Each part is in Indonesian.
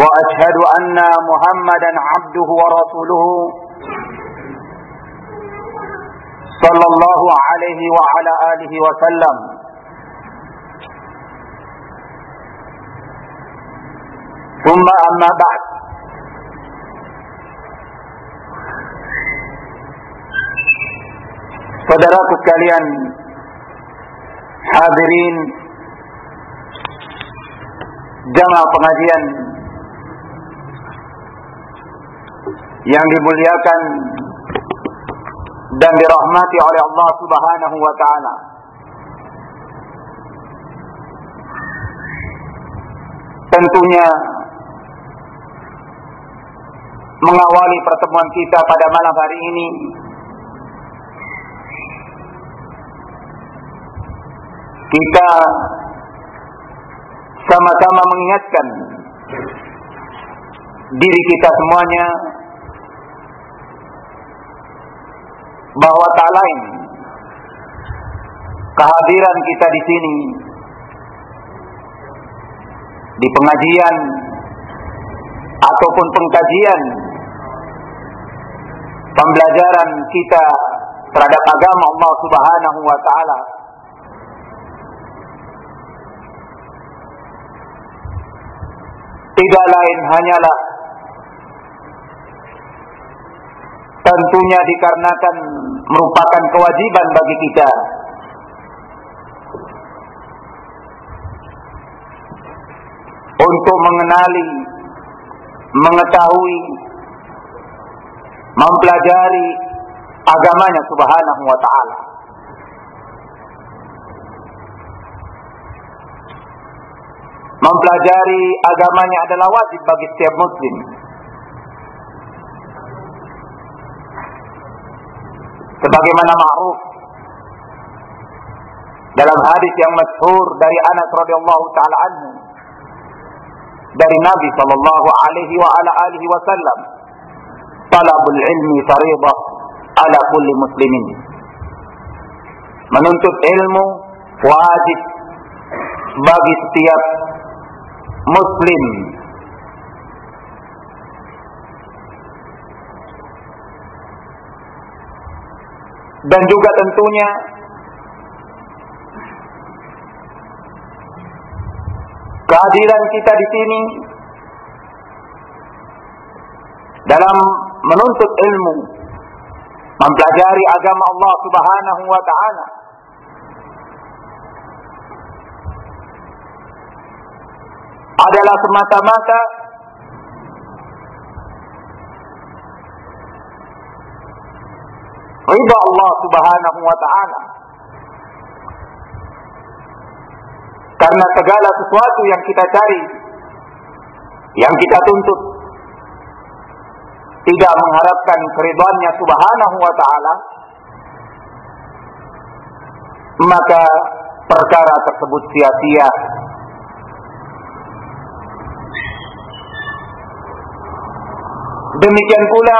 وأشهد أن محمدا عبده ورسوله صلى الله عليه وعلى آله وسلم. ثم أما بعد. saudaraku sekalian hadirin jamaah pengajian yang dimuliakan dan dirahmati oleh Allah Subhanahu wa taala. Tentunya mengawali pertemuan kita pada malam hari ini kita sama-sama mengingatkan diri kita semuanya bahwa tak lain kehadiran kita di sini di pengajian ataupun pengkajian pembelajaran kita terhadap agama Allah Subhanahu wa taala tidak lain hanyalah tentunya dikarenakan merupakan kewajiban bagi kita untuk mengenali, mengetahui, mempelajari agamanya subhanahu wa ta'ala. Mempelajari agamanya adalah wajib bagi setiap muslim. Sebagaimana ma'ruf? Dalam hadis yang masyhur dari Anas radhiyallahu taala anhu dari Nabi sallallahu alaihi wa ala alihi wasallam talabul ilmi fariidah ala kulli muslimin. Menuntut ilmu wajib bagi setiap muslim dan juga tentunya kehadiran kita di sini dalam menuntut ilmu, mempelajari agama Allah Subhanahu wa taala. adalah semata-mata ridha Allah Subhanahu wa taala. Karena segala sesuatu yang kita cari, yang kita tuntut, tidak mengharapkan keridhaannya Subhanahu wa taala, maka perkara tersebut sia-sia. Demikian pula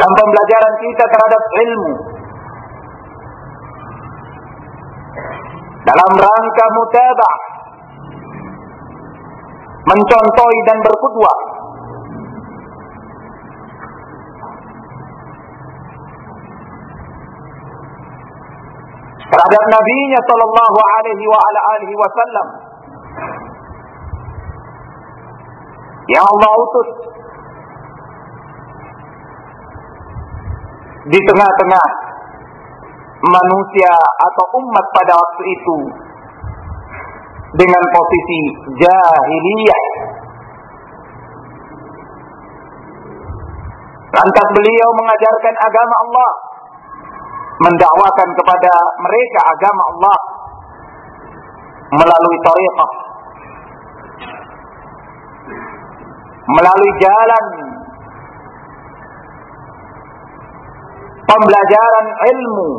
dalam pembelajaran kita terhadap ilmu. Dalam rangka mutabah. Mencontohi dan berkudwah terhadap nabinya sallallahu alaihi wa ala alihi wasallam. Yang Allah utus di tengah-tengah manusia atau umat pada waktu itu dengan posisi jahiliyah. Lantas beliau mengajarkan agama Allah, mendakwakan kepada mereka agama Allah melalui tariqah melalui jalan pembelajaran ilmu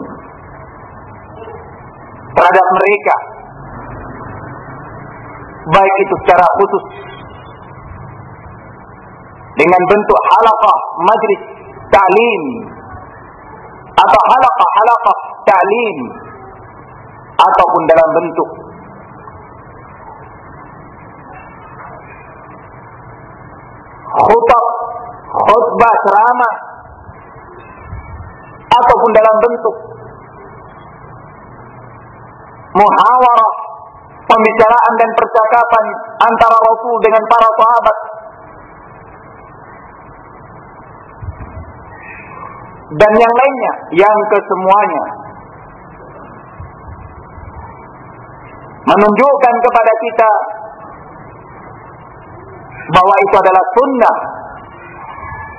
terhadap mereka. Baik itu secara khusus dengan bentuk halaqah majlis ta'lim atau halaqah-halaqah ta'lim ataupun dalam bentuk khutbah khutbah ceramah ataupun dalam bentuk muhawarah pembicaraan dan percakapan antara Rasul dengan para sahabat. Dan yang lainnya yang kesemuanya. Menunjukkan kepada kita bahwa itu adalah sunnah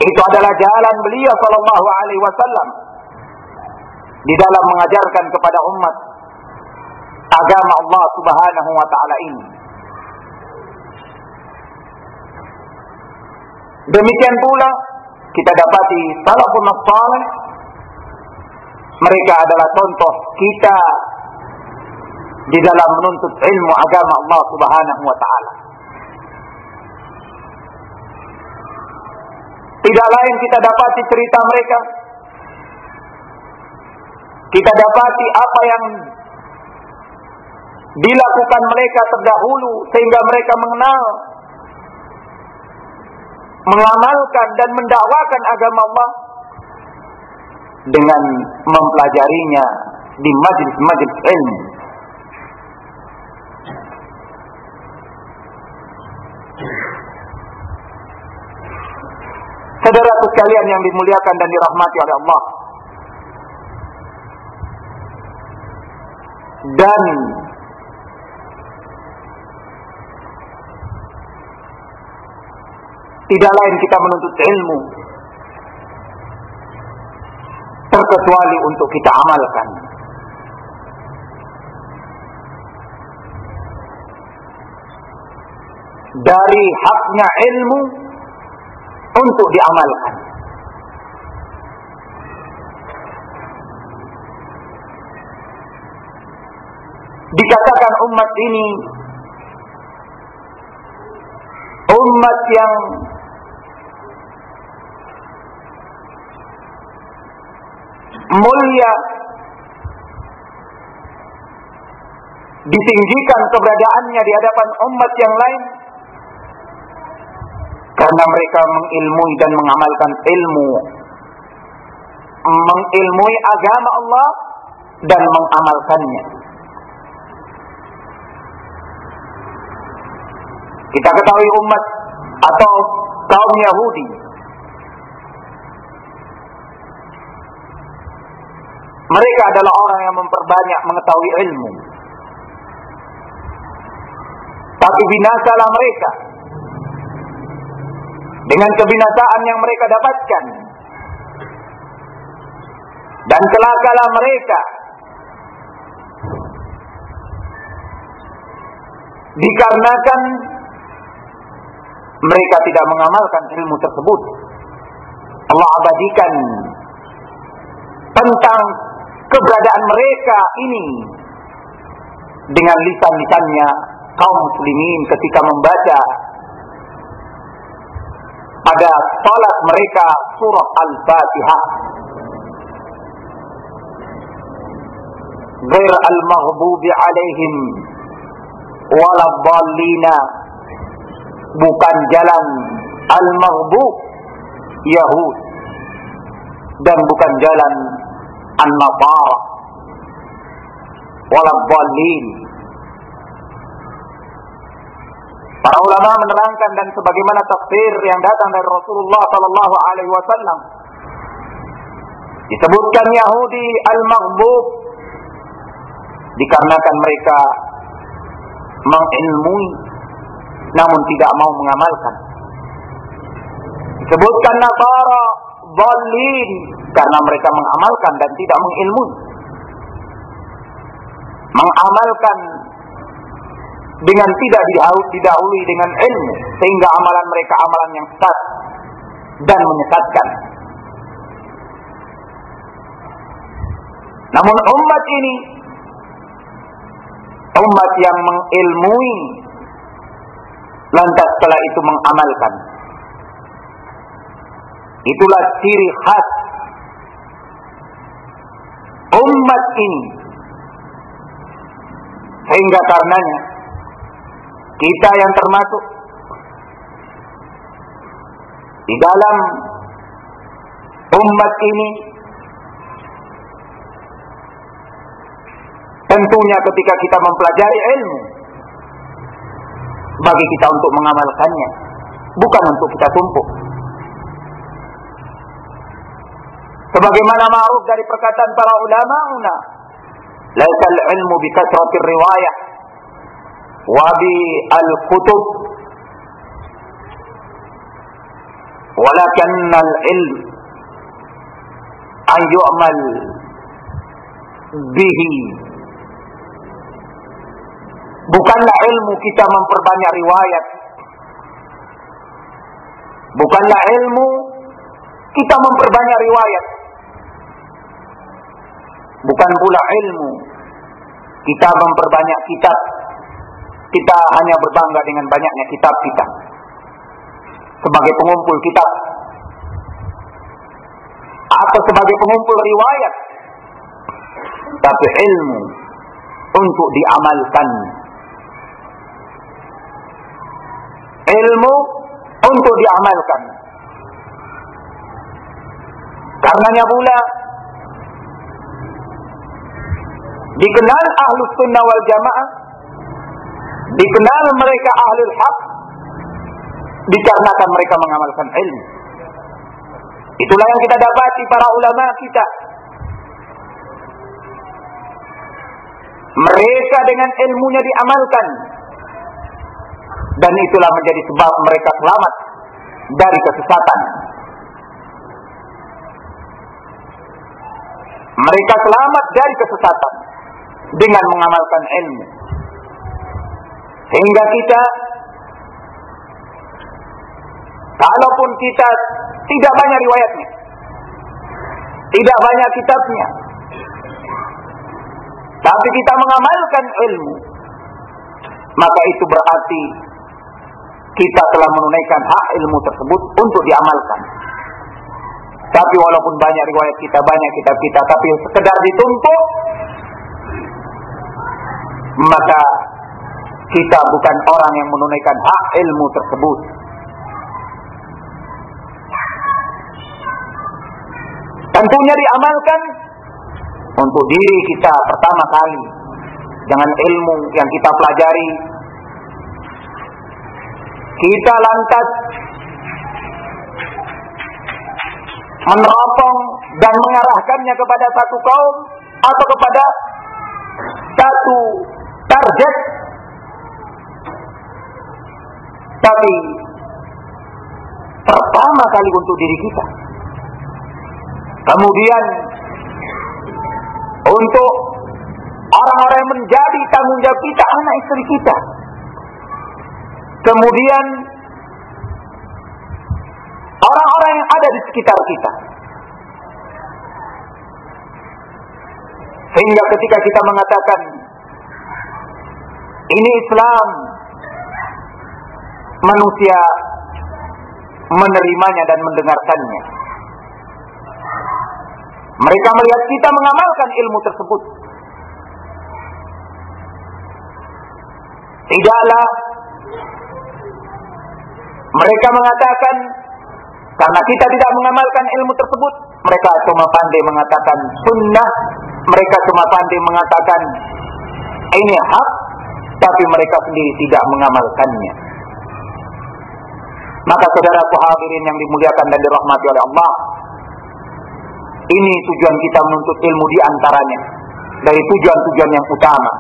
itu adalah jalan beliau sallallahu alaihi wasallam di dalam mengajarkan kepada umat agama Allah Subhanahu wa taala ini. Demikian pula kita dapati salafun salih mereka adalah contoh kita di dalam menuntut ilmu agama Allah Subhanahu wa taala. Tidak lain kita dapati cerita mereka. Kita dapati apa yang dilakukan mereka terdahulu sehingga mereka mengenal mengamalkan dan mendakwakan agama Allah dengan mempelajarinya di majlis-majlis ilmu. Saudara sekalian yang dimuliakan dan dirahmati oleh Allah. Dan tidak lain kita menuntut ilmu terkecuali untuk kita amalkan. Dari haknya ilmu untuk diamalkan. Dikatakan umat ini umat yang mulia ditinggikan keberadaannya di hadapan umat yang lain karena mereka mengilmui dan mengamalkan ilmu mengilmui agama Allah dan mengamalkannya kita ketahui umat atau kaum Yahudi. Mereka adalah orang yang memperbanyak mengetahui ilmu. Tapi binasalah mereka. Dengan kebinasaan yang mereka dapatkan. Dan celakalah mereka. Dikarenakan mereka tidak mengamalkan ilmu tersebut Allah abadikan tentang keberadaan mereka ini dengan lisan-lisannya kaum muslimin ketika membaca pada salat mereka surah Al-Fatihah. Ghair al-maghdubi alaihim waladdallina bukan jalan al-maghdub Yahud. Dan bukan jalan an-nasara. Waladdallin Para ulama menerangkan dan sebagaimana tafsir yang datang dari Rasulullah sallallahu alaihi wasallam. Disebutkan Yahudi al-maghdub dikarenakan mereka mengilmui namun tidak mau mengamalkan. Disebutkan Nasara dhalin karena mereka mengamalkan dan tidak mengilmui. Mengamalkan dengan tidak didahului dengan ilmu sehingga amalan mereka amalan yang sesat dan menyesatkan. Namun umat ini umat yang mengilmui lantas setelah itu mengamalkan. Itulah ciri khas umat ini. Sehingga karenanya kita yang termasuk di dalam umat ini tentunya ketika kita mempelajari ilmu bagi kita untuk mengamalkannya, bukan untuk kita tumpuk. Sebagaimana ma'ruf dari perkataan para ulama, una laisal ilmu bi kasrati riwayah wa bi al-kutub. Walakin al-ilm an yu'mal bihi. Bukanlah ilmu kita memperbanyak riwayat. Bukanlah ilmu kita memperbanyak riwayat. Bukan pula ilmu kita memperbanyak kitab. Kita hanya berbangga dengan banyaknya kitab kita sebagai pengumpul kitab atau sebagai pengumpul riwayat tapi ilmu untuk diamalkan ilmu untuk diamalkan karenanya pula dikenal ahlus sunnah wal jamaah dikenal mereka ahlul haq dikarenakan mereka mengamalkan ilmu. Itulah yang kita dapati para ulama kita. Mereka dengan ilmunya diamalkan. Dan itulah menjadi sebab mereka selamat dari kesesatan. Mereka selamat dari kesesatan dengan mengamalkan ilmu. Sehingga kita Kalaupun kita tidak banyak riwayatnya, tidak banyak kitabnya, tapi kita mengamalkan ilmu, maka itu berarti kita telah menunaikan hak ilmu tersebut untuk diamalkan. Tapi walaupun banyak riwayat kita, banyak kitab kita, tapi sekedar ditumpuk, maka kita bukan orang yang menunaikan hak ilmu tersebut. Tentunya diamalkan untuk diri kita pertama kali dengan ilmu yang kita pelajari. Kita lantas meneropong dan mengarahkannya kepada satu kaum atau kepada satu target tapi pertama kali untuk diri kita Kemudian untuk orang-orang yang menjadi tanggung jawab kita, anak istri kita. Kemudian orang-orang yang ada di sekitar kita. Sehingga ketika kita mengatakan ini Islam, manusia menerimanya dan mendengarkannya. Mereka melihat kita mengamalkan ilmu tersebut. Tidaklah mereka mengatakan karena kita tidak mengamalkan ilmu tersebut, mereka cuma pandai mengatakan sunnah, mereka cuma pandai mengatakan ini hak, tapi mereka sendiri tidak mengamalkannya. Maka saudara hadirin yang dimuliakan dan dirahmati oleh Allah, ini tujuan kita menuntut ilmu di antaranya dari tujuan-tujuan yang utama.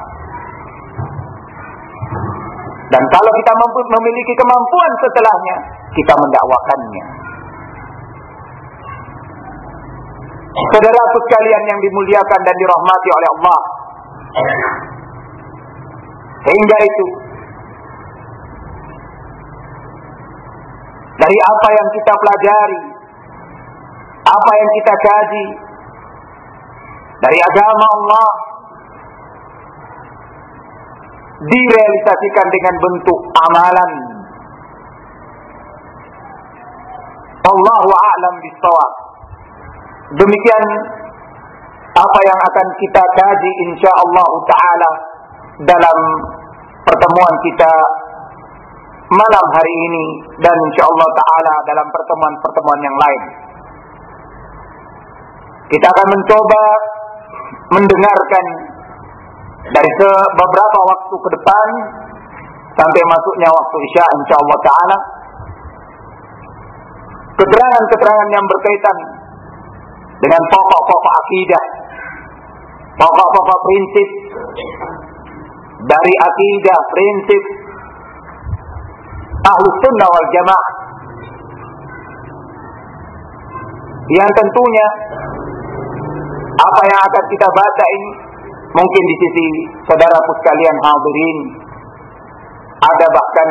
Dan kalau kita mampu, memiliki kemampuan setelahnya, kita mendakwakannya. Saudara sekalian yang dimuliakan dan dirahmati oleh Allah. Sehingga itu dari apa yang kita pelajari, apa yang kita kaji dari agama Allah direalisasikan dengan bentuk amalan. Allahu a'lam bishawab. Demikian apa yang akan kita kaji insyaallah taala dalam pertemuan kita malam hari ini dan insyaallah taala dalam pertemuan-pertemuan yang lain. Kita akan mencoba mendengarkan dari beberapa waktu ke depan sampai masuknya waktu Isya insyaallah taala keterangan-keterangan yang berkaitan dengan pokok-pokok akidah, pokok-pokok prinsip dari akidah, prinsip ahlu sunnah wal jamaah yang tentunya apa yang akan kita baca ini mungkin di sisi saudaraku sekalian hadirin ada bahkan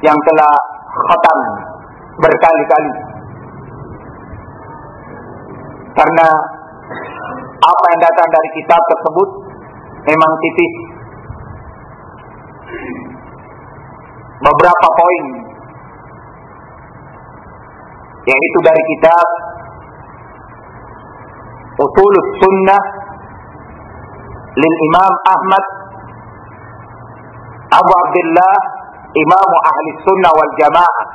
yang telah khatam berkali-kali. Karena apa yang datang dari kitab tersebut memang tipis. Beberapa poin. Yaitu dari kitab Usul Sunnah Imam Ahmad Abu Abdullah Imam Ahli Sunnah wal Jamaah.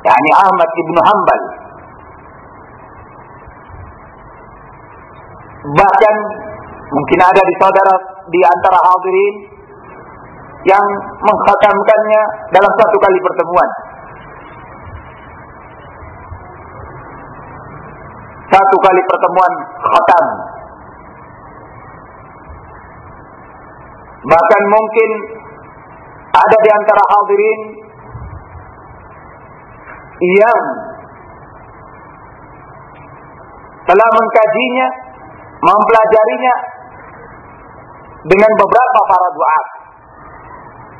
Yani Ahmad ibnu Hanbal. Bahkan mungkin ada di saudara di antara hadirin yang mengkhatamkannya dalam satu kali pertemuan satu kali pertemuan khatam. Bahkan mungkin ada di antara hadirin yang telah mengkajinya, mempelajarinya dengan beberapa para doa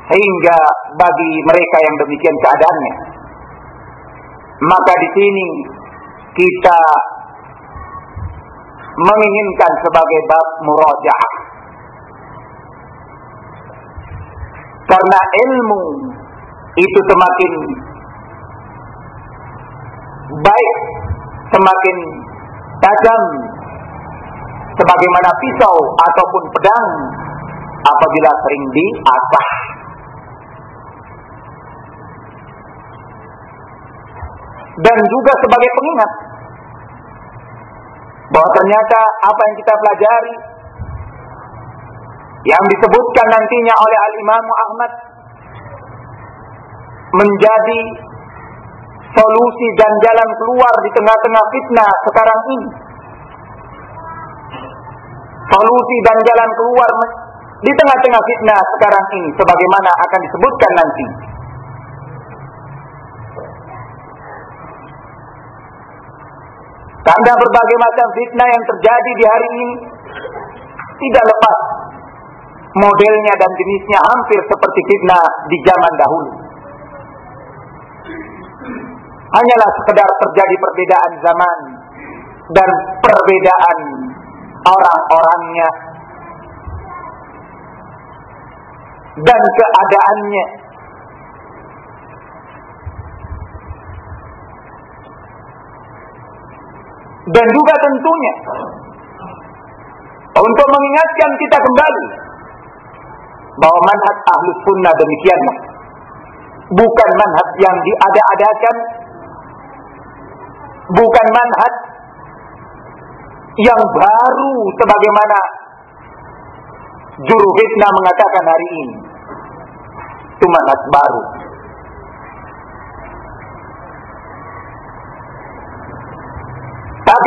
sehingga bagi mereka yang demikian keadaannya maka di sini kita menginginkan sebagai bab murajaah. Karena ilmu itu semakin baik, semakin tajam sebagaimana pisau ataupun pedang apabila sering diasah. Dan juga sebagai pengingat bahwa ternyata apa yang kita pelajari yang disebutkan nantinya oleh Al-Imam Ahmad menjadi solusi dan jalan keluar di tengah-tengah fitnah sekarang ini. Solusi dan jalan keluar di tengah-tengah fitnah sekarang ini sebagaimana akan disebutkan nanti. Karena berbagai macam fitnah yang terjadi di hari ini tidak lepas modelnya dan jenisnya hampir seperti fitnah di zaman dahulu. Hanyalah sekedar terjadi perbedaan zaman dan perbedaan orang-orangnya dan keadaannya dan juga tentunya untuk mengingatkan kita kembali bahwa manhaj ahlu sunnah demikianlah bukan manhaj yang diada-adakan bukan manhaj yang baru sebagaimana juru fitnah mengatakan hari ini. Itu manhaj baru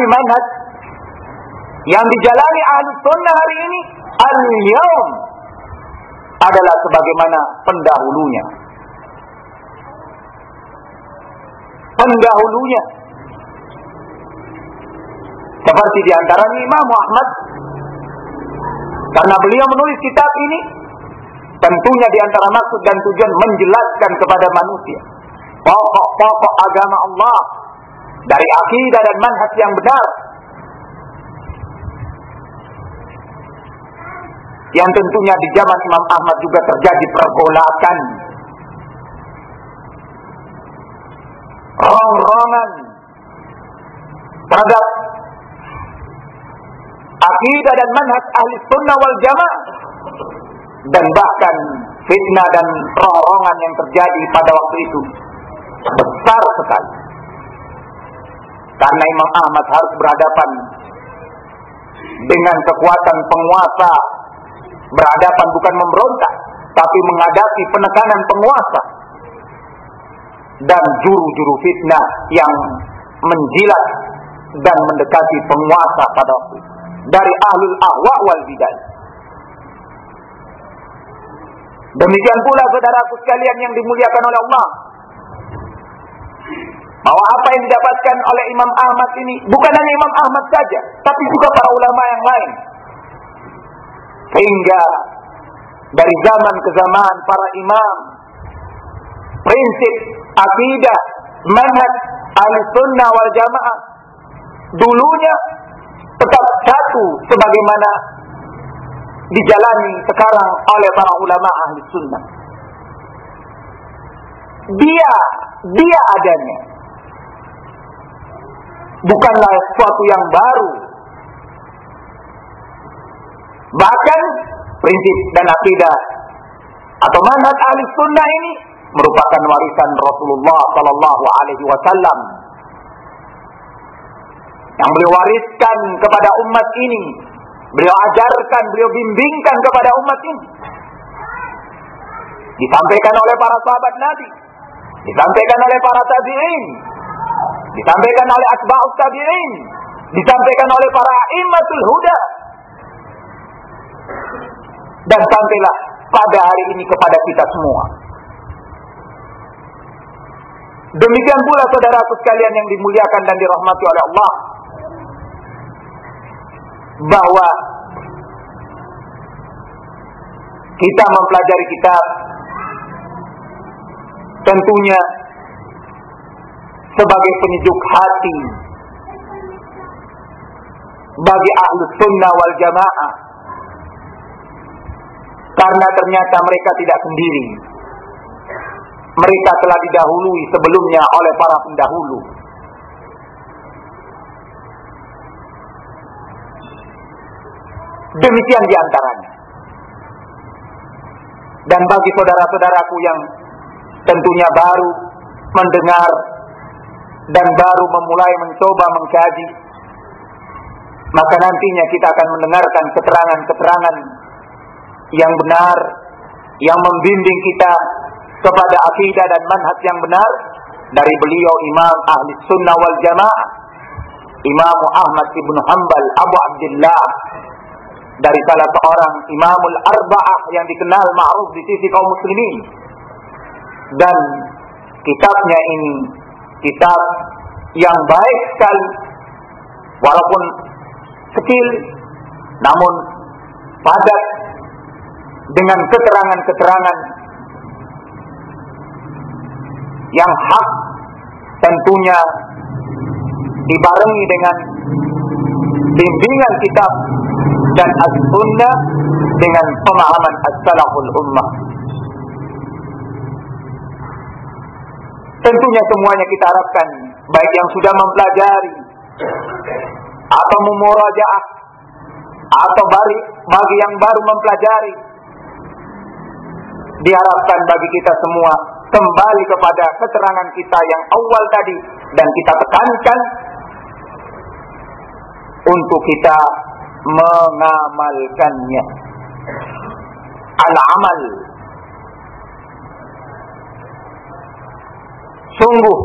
Tapi manhaj yang dijalani ahli sunnah hari ini al-yawm adalah sebagaimana pendahulunya. Pendahulunya. Seperti di antaranya Imam Muhammad. Karena beliau menulis kitab ini Tentunya di antara maksud dan tujuan menjelaskan kepada manusia pokok-pokok agama Allah dari akidah dan manhaj yang benar. Yang tentunya di zaman Imam Ahmad juga terjadi pergolakan. Rong-rongan terhadap akidah dan manhaj ahli sunnah wal jamaah dan bahkan fitnah dan rongrongan yang terjadi pada waktu itu besar sekali karena Imam Ahmad harus berhadapan dengan kekuatan penguasa berhadapan bukan memberontak tapi menghadapi penekanan penguasa dan juru-juru fitnah yang menjilat dan mendekati penguasa pada waktu itu dari ahlul ahwa wal bidah. Demikian pula saudaraku sekalian yang dimuliakan oleh Allah. Bahwa apa yang didapatkan oleh Imam Ahmad ini bukan hanya Imam Ahmad saja, tapi juga para ulama yang lain. Sehingga dari zaman ke zaman para imam prinsip akidah manhaj al-sunnah wal jamaah dulunya tetap satu sebagaimana dijalani sekarang oleh para ulama ahli sunnah. Dia, dia adanya. Bukanlah sesuatu yang baru. Bahkan prinsip dan akidah atau manhaj ahli sunnah ini merupakan warisan Rasulullah Sallallahu Alaihi Wasallam yang beliau wariskan kepada umat ini. Beliau ajarkan, beliau bimbingkan kepada umat ini. Disampaikan oleh para sahabat Nabi. Disampaikan oleh para tabi'in. Disampaikan oleh asba'ut tabi'in. Disampaikan oleh para immatul huda. Dan sampailah pada hari ini kepada kita semua. Demikian pula saudaraku sekalian yang dimuliakan dan dirahmati oleh Allah bahwa kita mempelajari kitab tentunya sebagai penyejuk hati. Bagi ahlu sunnah wal jamaah. Karena ternyata mereka tidak sendiri. Mereka telah didahului sebelumnya oleh para pendahulu. Demikian di antaranya. Dan bagi saudara-saudaraku yang tentunya baru mendengar dan baru memulai mencoba mengkaji, maka nantinya kita akan mendengarkan keterangan-keterangan yang benar, yang membimbing kita kepada akidah dan manhaj yang benar dari beliau Imam Ahli Sunnah wal Jamaah, Imam Ahmad ibn Hanbal Abu Abdullah dari salah seorang imamul arba'ah yang dikenal ma'ruf di sisi kaum muslimin. Dan kitabnya ini kitab yang baik sekali walaupun kecil namun padat dengan keterangan-keterangan yang hak tentunya dibarengi dengan bimbingan kitab dan as-sunnah dengan pemahaman as-salaful ummah. Tentunya semuanya kita harapkan baik yang sudah mempelajari atau memurajaah atau bagi, bagi yang baru mempelajari diharapkan bagi kita semua kembali kepada keterangan kita yang awal tadi dan kita tekankan untuk kita mengamalkannya. Al-amal. Sungguh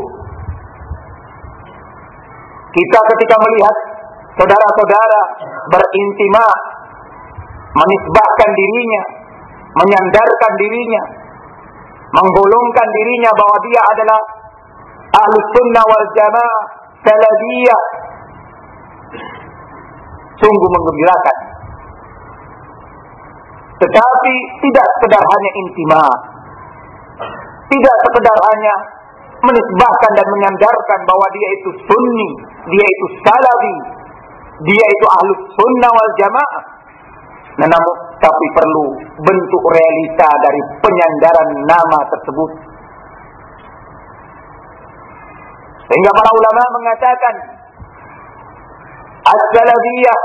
kita ketika melihat saudara-saudara berintima menisbahkan dirinya, menyandarkan dirinya, menggolongkan dirinya bahwa dia adalah ahlu sunnah wal jamaah salafiyah sungguh menggembirakan. Tetapi tidak sekedar hanya intima. Tidak sekedar hanya menisbahkan dan menyandarkan bahwa dia itu sunni, dia itu salafi, dia itu ahlus sunnah wal jamaah. Nah, namun tapi perlu bentuk realita dari penyandaran nama tersebut. Sehingga para ulama mengatakan as-salafiyah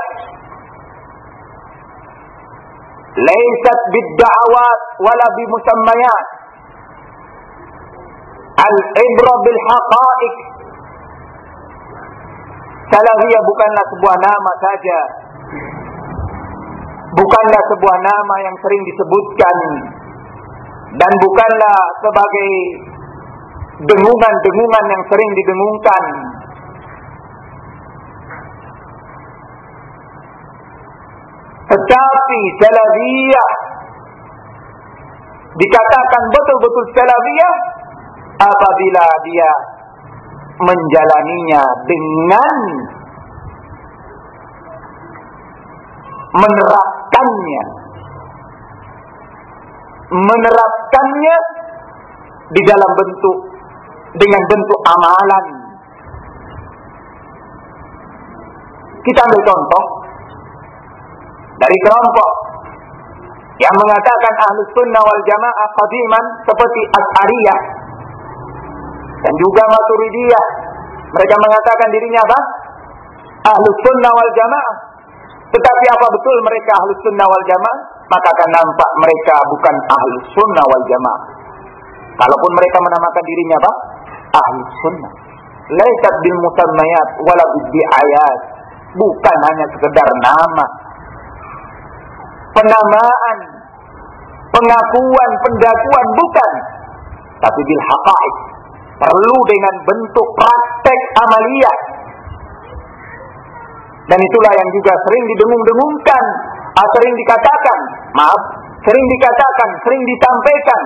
laysat bid-da'awat wala bimusammayat al-ibrah bil haqa'iq Salafiyah bukanlah sebuah nama saja. Bukanlah sebuah nama yang sering disebutkan. Dan bukanlah sebagai dengungan-dengungan yang sering didengungkan. Tetapi salafiyah dikatakan betul-betul salafiyah apabila dia menjalaninya dengan menerapkannya menerapkannya di dalam bentuk dengan bentuk amalan. Kita ambil contoh dari kelompok yang mengatakan ahlus sunnah wal jamaah qadiman seperti As'ariyah dan juga Maturidiyah. Mereka mengatakan dirinya apa? Ahlus sunnah wal jamaah. Tetapi apa betul mereka ahlus sunnah wal jamaah? Maka akan nampak mereka bukan ahlus sunnah wal jamaah. Kalaupun mereka menamakan dirinya apa? Ahlus sunnah. Laisat bil musammayat wala ayat. Bukan hanya sekedar nama. Penamaan, pengakuan, pendakuan bukan. Tapi bil haqa'iq, perlu dengan bentuk praktek amalia. Dan itulah yang juga sering didengung-dengungkan, ah, sering dikatakan, maaf, sering dikatakan, sering disampaikan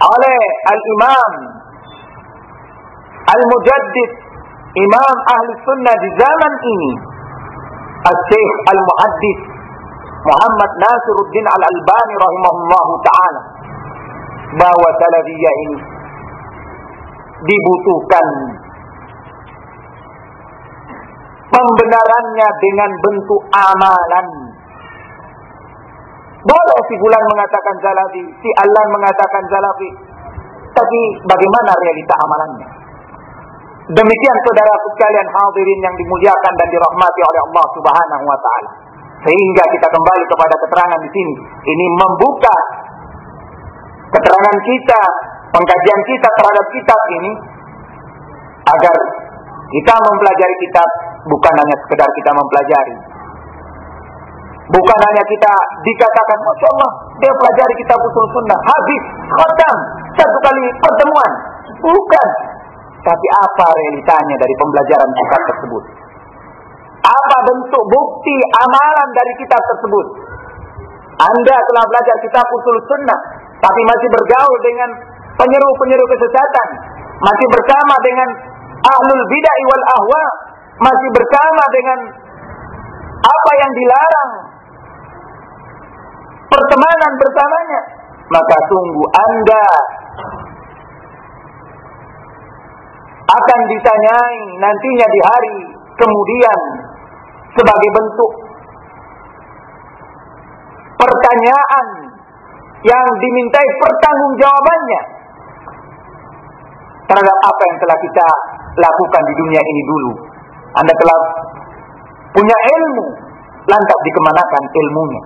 oleh Al-Imam Al-Mujaddid Imam Ahli Sunnah di zaman ini Al-Syekh Al-Muhaddis Muhammad Nasiruddin Al-Albani rahimahullahu ta'ala bahwa salafiyah ini dibutuhkan pembenarannya dengan bentuk amalan. Boleh si bulan mengatakan zalafi, si Allah mengatakan zalafi. Tapi bagaimana realita amalannya? Demikian saudara sekalian hadirin yang dimuliakan dan dirahmati oleh Allah Subhanahu wa taala. Sehingga kita kembali kepada keterangan di sini. Ini membuka keterangan kita pengkajian kita terhadap kitab ini agar kita mempelajari kitab bukan hanya sekedar kita mempelajari. Bukan hanya kita dikatakan, Masya Allah, dia pelajari kitab usul sunnah, habis, khatam, satu kali pertemuan. Bukan. Tapi apa realitanya dari pembelajaran kitab tersebut? Apa bentuk bukti amalan dari kitab tersebut? Anda telah belajar kitab usul sunnah, tapi masih bergaul dengan penyeru-penyeru kesesatan, masih bersama dengan ahlul bid'ah wal ahwa, masih bersama dengan apa yang dilarang, pertemanan bersamanya, maka tunggu Anda. Akan ditanyai nantinya di hari kemudian sebagai bentuk pertanyaan yang dimintai pertanggungjawabannya terhadap apa yang telah kita lakukan di dunia ini dulu. Anda telah punya ilmu, lantas dikemanakan ilmunya?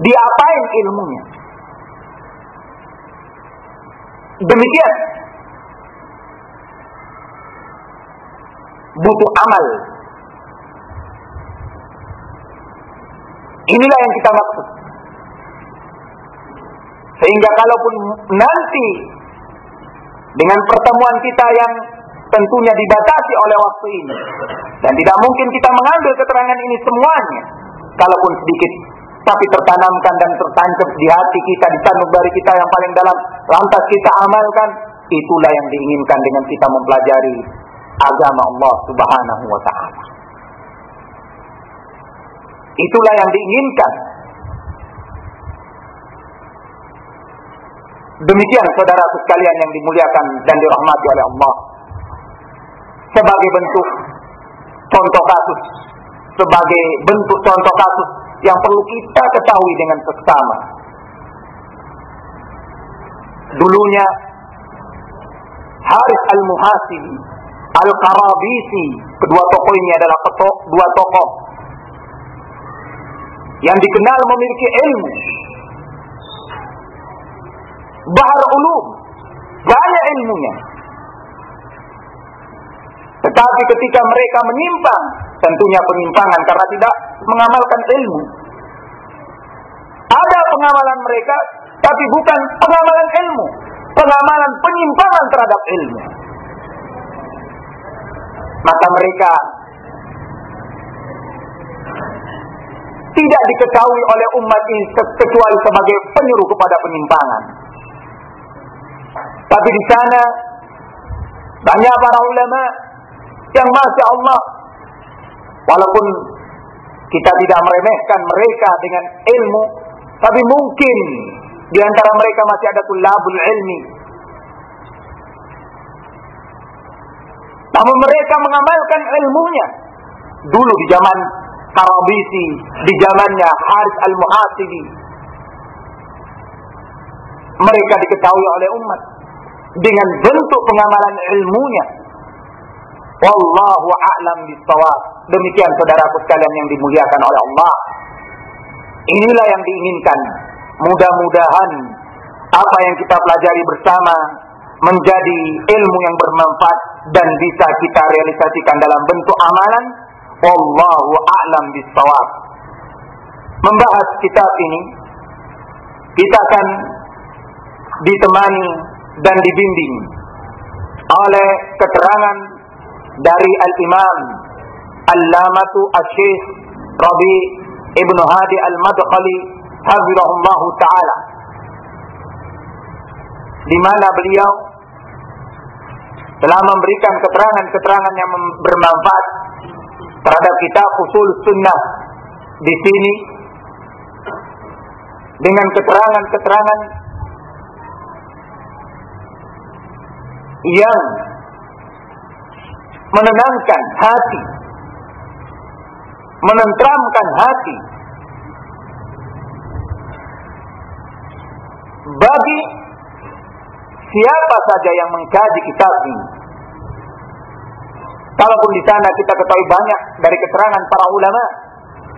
Diapain ilmunya? Demikian butuh amal. Inilah yang kita maksud. Sehingga kalaupun nanti dengan pertemuan kita yang tentunya dibatasi oleh waktu ini. Dan tidak mungkin kita mengambil keterangan ini semuanya. Kalaupun sedikit tapi tertanamkan dan tertancap di hati kita di sanubari kita yang paling dalam. Lantas kita amalkan. Itulah yang diinginkan dengan kita mempelajari agama Allah Subhanahu wa taala. Itulah yang diinginkan Demikian saudara sekalian yang dimuliakan dan dirahmati oleh Allah. Sebagai bentuk contoh kasus, sebagai bentuk contoh kasus yang perlu kita ketahui dengan seksama. Dulunya Haris Al-Muhasibi, Al-Karabisi, kedua tokoh ini adalah dua tokoh yang dikenal memiliki ilmu bahar ulum. Banyak ilmunya. Tetapi ketika mereka menyimpang tentunya penyimpangan karena tidak mengamalkan ilmu. Ada pengamalan mereka tapi bukan pengamalan ilmu. Pengamalan penyimpangan terhadap ilmu. Maka mereka tidak diketahui oleh umat ini kecuali sebagai penyuruh kepada penyimpangan. Tapi di sana banyak para ulama yang masya Allah, walaupun kita tidak meremehkan mereka dengan ilmu, tapi mungkin di antara mereka masih ada tulabul ilmi. Namun mereka mengamalkan ilmunya dulu di zaman Karabisi di zamannya Haris Al-Muhasibi. Mereka diketahui oleh umat dengan bentuk pengamalan ilmunya. Wallahu a'lam bishawab. Demikian saudaraku sekalian yang dimuliakan oleh Allah. Inilah yang diinginkan. Mudah-mudahan apa yang kita pelajari bersama menjadi ilmu yang bermanfaat dan bisa kita realisasikan dalam bentuk amalan Wallahu a'lam bisawab. Membahas kitab ini kita akan ditemani dan dibimbing oleh keterangan dari Al-Imam Al-Lamatu Al-Syekh Rabi Ibn Hadi Al-Madkhali Hafizahullah Ta'ala di mana beliau telah memberikan keterangan-keterangan yang bermanfaat terhadap kita usul sunnah di sini dengan keterangan-keterangan yang menenangkan hati, menentramkan hati bagi siapa saja yang mengkaji kitab ini. Kalaupun di sana kita ketahui banyak dari keterangan para ulama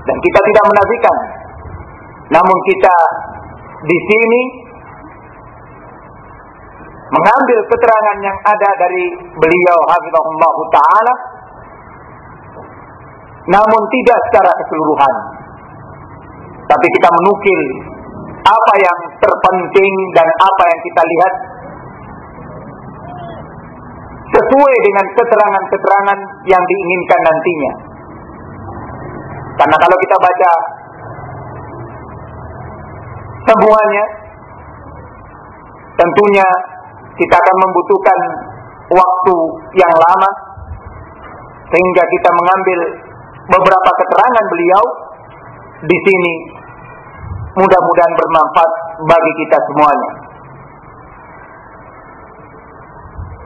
dan kita tidak menafikan. Namun kita di sini mengambil keterangan yang ada dari beliau hafizahullah taala namun tidak secara keseluruhan. Tapi kita menukil apa yang terpenting dan apa yang kita lihat sesuai dengan keterangan-keterangan yang diinginkan nantinya. Karena kalau kita baca semuanya, tentunya kita akan membutuhkan waktu yang lama sehingga kita mengambil beberapa keterangan beliau di sini mudah-mudahan bermanfaat bagi kita semuanya.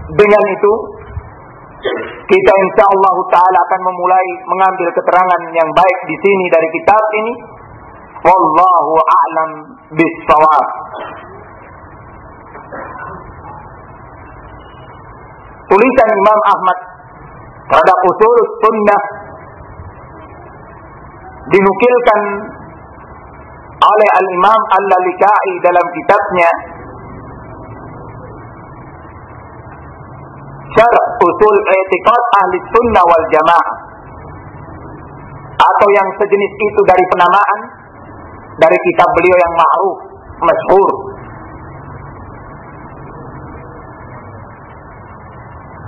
Dengan itu kita insya Allah Taala akan memulai mengambil keterangan yang baik di sini dari kitab ini. Wallahu a'lam bissawab. Tulisan Imam Ahmad terhadap usul sunnah dinukilkan oleh Al-Imam Al-Lalikai dalam kitabnya syarh usul etikat ahli sunnah wal jamaah atau yang sejenis itu dari penamaan dari kitab beliau yang ma'ruf masyhur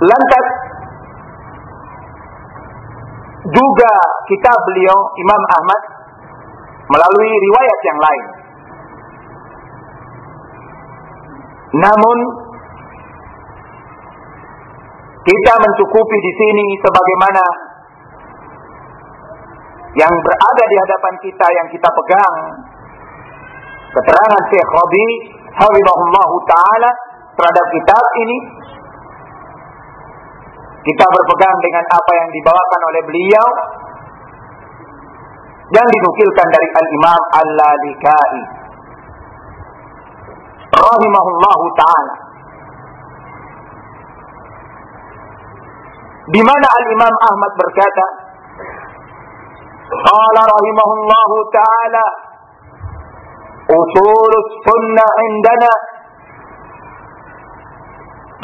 lantas juga kitab beliau Imam Ahmad melalui riwayat yang lain. Namun kita mencukupi di sini sebagaimana yang berada di hadapan kita yang kita pegang. Keterangan Syekh Rabi hafizahullah taala terhadap kitab ini kita berpegang dengan apa yang dibawakan oleh beliau. Yang dinukilkan dari Al-Imam Al-Lalikai. Rahimahullahu taala. Di mana Al-Imam Ahmad berkata qala rahimahullahu taala usul sunnah indana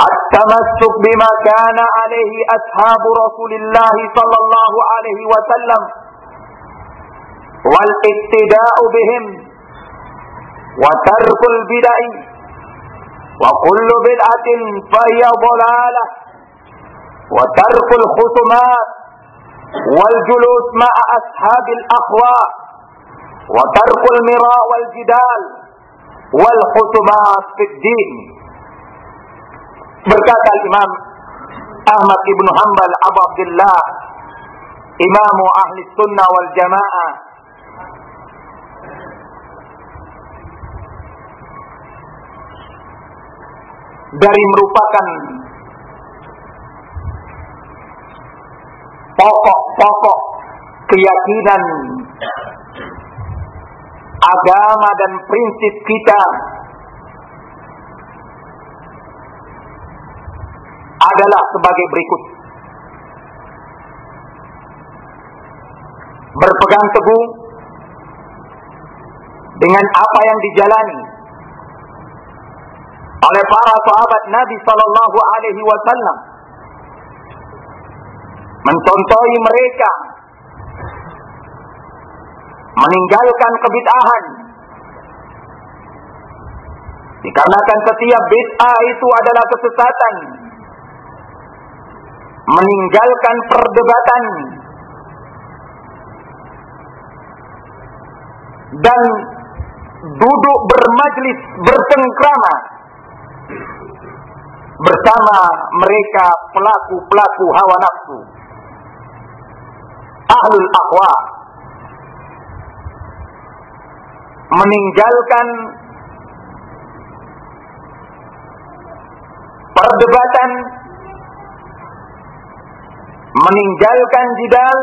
التمسك بما كان عليه أصحاب رسول الله صلى الله عليه وسلم والاقتداء بهم وترك البدع وكل بدعة فهي ضلالة وترك الخصومات والجلوس مع أصحاب الأهواء وترك المراء والجدال والخصومات في الدين. Berkata Imam Ahmad ibnu Hanbal Abu Abdullah Imamu Ahli Sunnah wal Jamaah. Dari merupakan pokok-pokok keyakinan agama dan prinsip kita adalah sebagai berikut. Berpegang teguh dengan apa yang dijalani oleh para sahabat Nabi Sallallahu Alaihi Wasallam, mencontohi mereka, meninggalkan kebid'ahan, dikarenakan setiap bid'ah itu adalah kesesatan meninggalkan perdebatan dan duduk bermajlis bercengkrama bersama mereka pelaku-pelaku hawa nafsu ahlul aqwa. Meninggalkan perdebatan meninggalkan jidal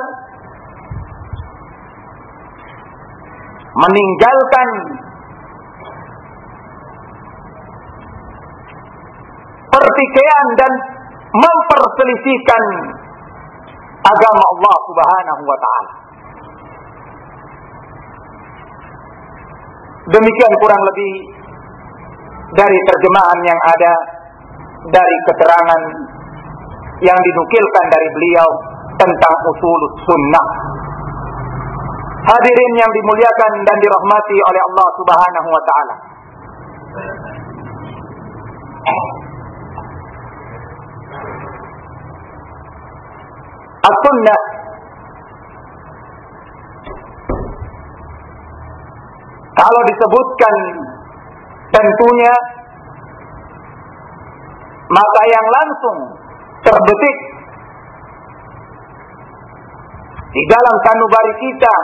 meninggalkan pertikaian dan memperselisihkan agama Allah Subhanahu wa taala. Demikian kurang lebih dari terjemahan yang ada dari keterangan yang dinukilkan dari beliau tentang usul sunnah. Hadirin yang dimuliakan dan dirahmati oleh Allah Subhanahu wa taala. As-sunnah Kalau disebutkan tentunya maka yang langsung terbetik di dalam sanubari kita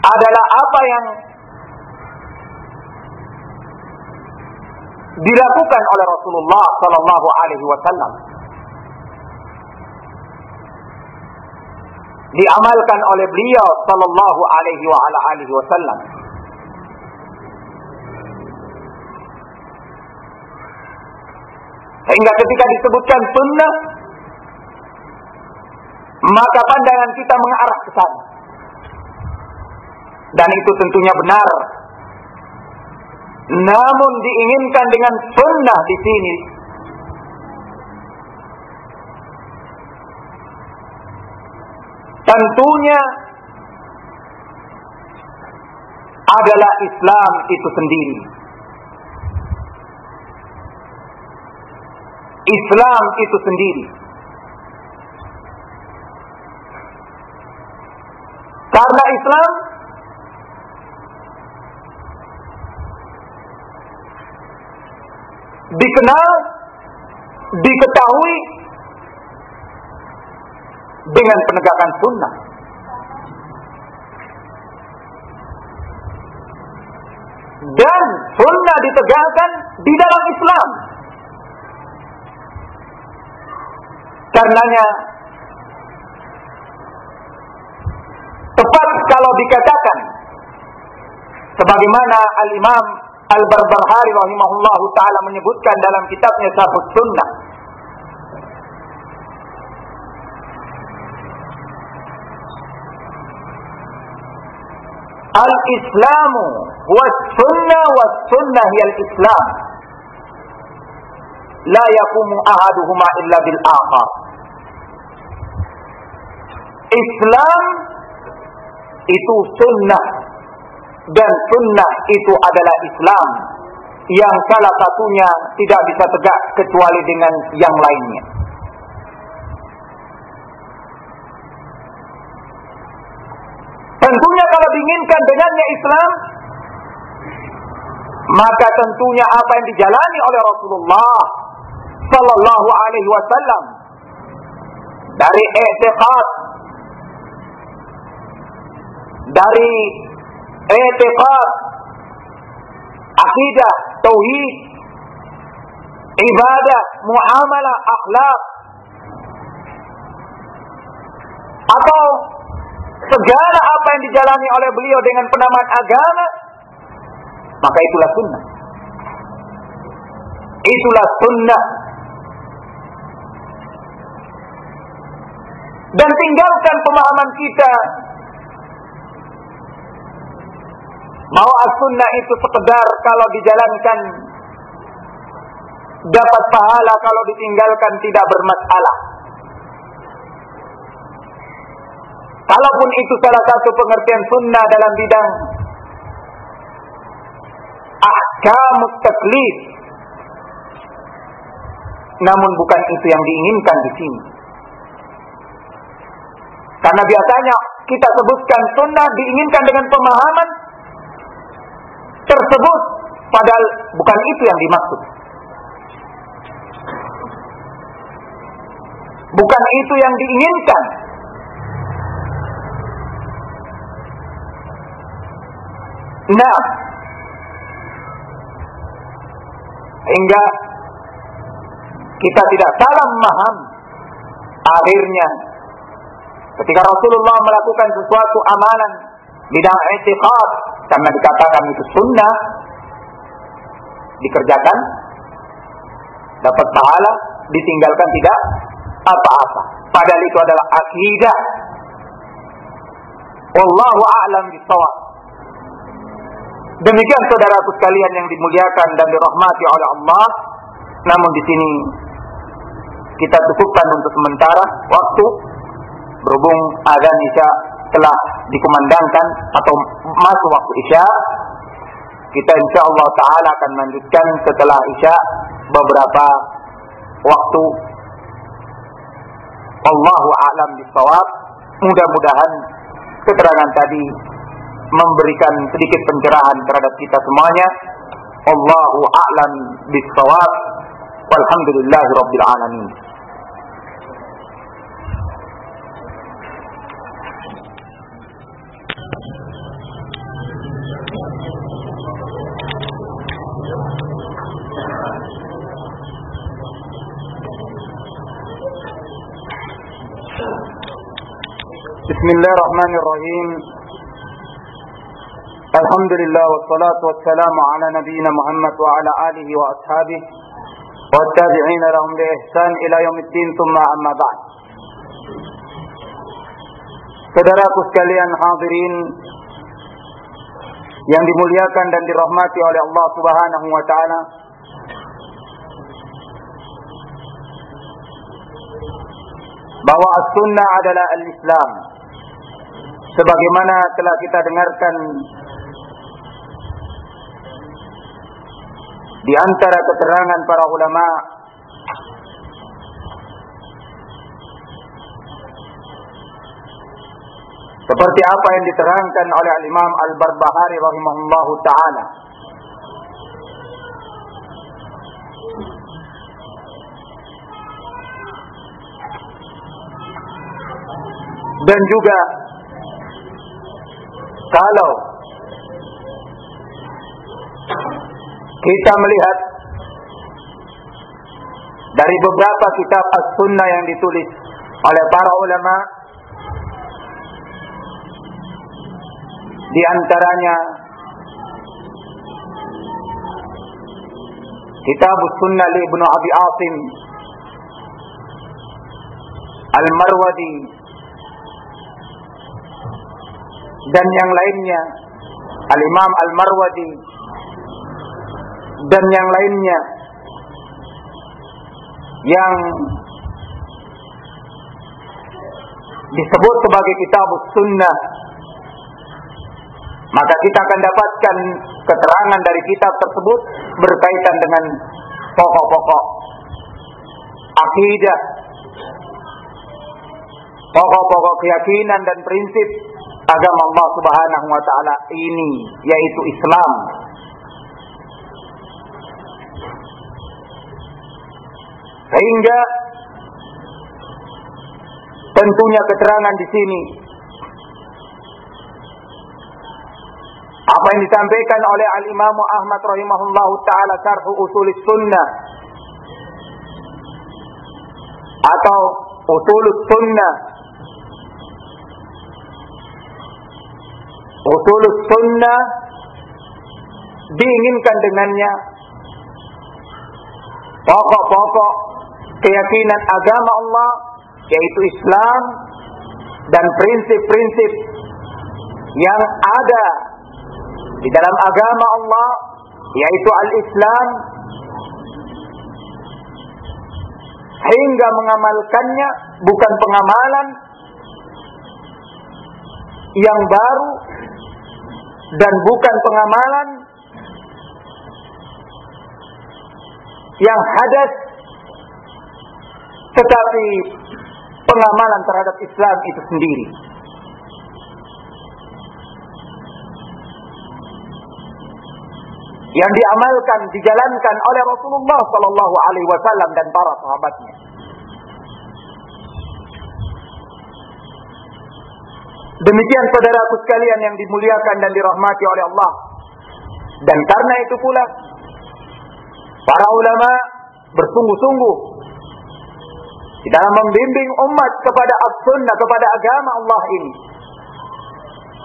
adalah apa yang dilakukan oleh Rasulullah Sallallahu Alaihi Wasallam, diamalkan oleh beliau Sallallahu Alaihi Wasallam. Sehingga ketika disebutkan sunnah, maka pandangan kita mengarah ke sana. Dan itu tentunya benar. Namun diinginkan dengan sunnah di sini tentunya adalah Islam itu sendiri. Islam itu sendiri. Karena Islam dikenal, diketahui dengan penegakan sunnah. dan sunnah ditegakkan di dalam Islam. Karenanya tepat kalau dikatakan sebagaimana Al-Imam Al-Barbahari rahimahullahu taala menyebutkan dalam kitabnya Sahih Sunnah Al-Islamu was sunnah was sunnah al Islam. La yakumu ahaduhuma illa bil. Islam itu sunnah dan sunnah itu adalah Islam yang salah satunya tidak bisa tegak kecuali dengan yang lainnya. Tentunya kalau diinginkan dengannya Islam, maka tentunya apa yang dijalani oleh Rasulullah Sallallahu Alaihi Wasallam. Dari etiqad, dari etiqad, akidah, tauhid, ibadah, muamalah, akhlak, atau segala apa yang dijalani oleh beliau dengan penamaan agama, maka itulah sunnah. Itulah sunnah. Dan tinggalkan pemahaman kita bahwa as-sunnah itu sekedar kalau dijalankan dapat pahala kalau ditinggalkan tidak bermasalah. Kalaupun itu salah satu pengertian sunnah dalam bidang ahkam taklif. Namun bukan itu yang diinginkan di sini. Karena biasanya kita sebutkan sunnah diinginkan dengan pemahaman tersebut. Padahal bukan itu yang dimaksud. Bukan itu yang diinginkan. Nah, hingga kita tidak salah memaham akhirnya ketika Rasulullah melakukan sesuatu amalan bidang etiqad karena dikatakan itu sunnah dikerjakan dapat pahala ditinggalkan tidak apa-apa. Padahal itu adalah akidah. Wallahu a'lam bisawab Demikian saudaraku sekalian yang dimuliakan dan dirahmati oleh Allah. Namun di sini kita cukupkan untuk sementara waktu berhubung azan Isya telah dikumandangkan atau masuk waktu Isya. Kita insya Allah Taala akan lanjutkan setelah Isya beberapa waktu. Allahu a'lam bisawab. Mudah-mudahan keterangan tadi memberikan sedikit pencerahan terhadap kita semuanya. Allahu a'lam bis-shawab. Walhamdulillahirabbil alamin. بسم الله الرحمن الرحيم الحمد لله والصلاة والسلام على نبينا محمد وعلى آله وأصحابه والتابعين لهم بإحسان إلى يوم الدين ثم أما بعد Saudaraku sekalian hadirin yang dimuliakan dan dirahmati oleh Allah Subhanahu wa taala. Bahwa as-sunnah adalah al-Islam. Sebagaimana telah kita dengarkan di antara keterangan para ulama seperti apa yang diterangkan oleh Imam Al-Barbahari rahimahullahu taala. Dan juga kalau kita melihat dari beberapa kitab as-sunnah yang ditulis oleh para ulama di antaranya kitab sunnah li Ibnu Abi Asim Al-Marwadi dan yang lainnya Al-Imam Al-Marwadi. Dan yang lainnya yang disebut sebagai kitab sunnah. Maka kita akan dapatkan keterangan dari kitab tersebut berkaitan dengan pokok-pokok akidah pokok-pokok keyakinan dan prinsip agama Allah Subhanahu wa taala ini yaitu Islam. Sehingga tentunya keterangan di sini apa yang disampaikan oleh Al Imam Ahmad rahimahullahu taala syarh usul sunnah atau usul sunnah usul sunnah diinginkan dengannya. Pokok-pokok keyakinan agama Allah yaitu Islam dan prinsip-prinsip yang ada di dalam agama Allah yaitu al-Islam hingga mengamalkannya bukan pengamalan yang baru dan bukan pengamalan yang hadas tetapi pengamalan terhadap Islam itu sendiri. Yang diamalkan, dijalankan oleh Rasulullah Sallallahu Alaihi Wasallam dan para sahabatnya. Demikian saudaraku sekalian yang dimuliakan dan dirahmati oleh Allah. Dan karena itu pula para ulama bersungguh-sungguh di dalam membimbing umat kepada as-sunnah, kepada agama Allah ini.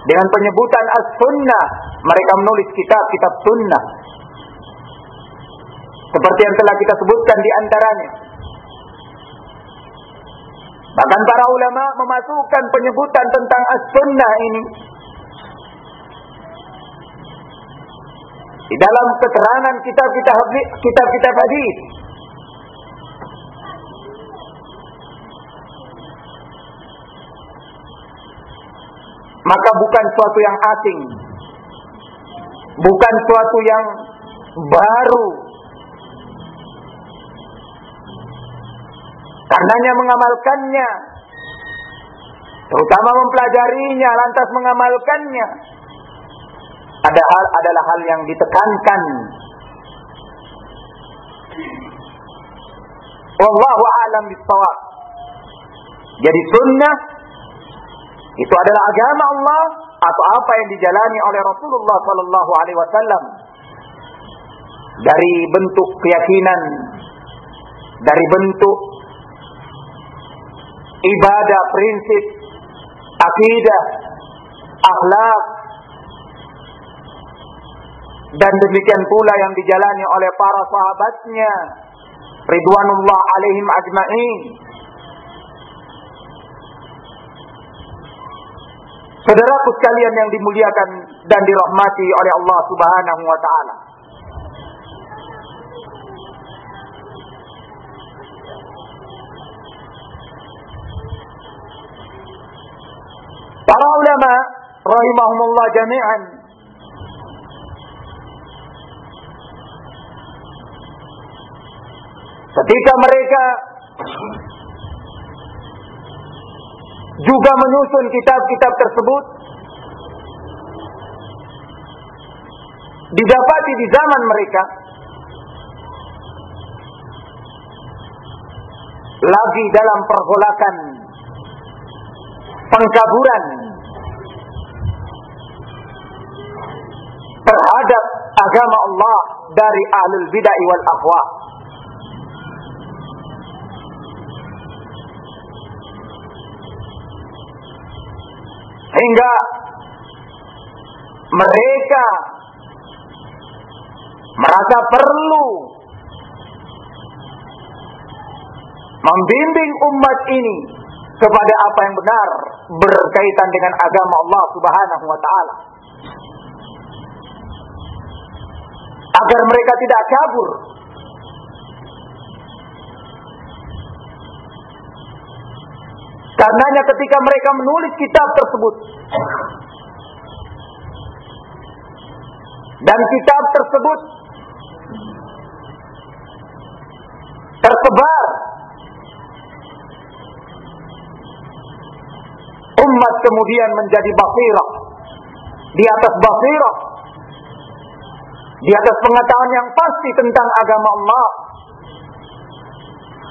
Dengan penyebutan as-sunnah, mereka menulis kitab-kitab sunnah. Seperti yang telah kita sebutkan di antaranya. Bahkan para ulama memasukkan penyebutan tentang as-sunnah ini. Di dalam keterangan kitab-kitab kitab-kitab hadis. Maka bukan suatu yang asing. Bukan suatu yang baru karenanya mengamalkannya. Terutama mempelajarinya lantas mengamalkannya. Ada hal adalah hal yang ditekankan. Wallahu a'lam bissawab jadi sunnah itu adalah agama Allah atau apa yang dijalani oleh Rasulullah sallallahu alaihi wasallam. Dari bentuk keyakinan dari bentuk ibadah prinsip akidah akhlak. Dan demikian pula yang dijalani oleh para sahabatnya. Ridwanullah alaihim ajma'in. Saudaraku sekalian yang dimuliakan dan dirahmati oleh Allah Subhanahu wa taala. Para ulama rahimahumullah jami'an. Ketika mereka juga menyusun kitab-kitab tersebut didapati di zaman mereka lagi dalam pergolakan pengkaburan terhadap agama Allah dari ahlul bid'ah wal ahwa. Hingga mereka merasa perlu membimbing umat ini kepada apa yang benar berkaitan dengan agama Allah Subhanahu wa taala. Agar mereka tidak kabur. Karenanya ketika mereka menulis kitab tersebut dan kitab tersebut tersebar umat kemudian menjadi basirah di atas basirah di atas pengetahuan yang pasti tentang agama Allah.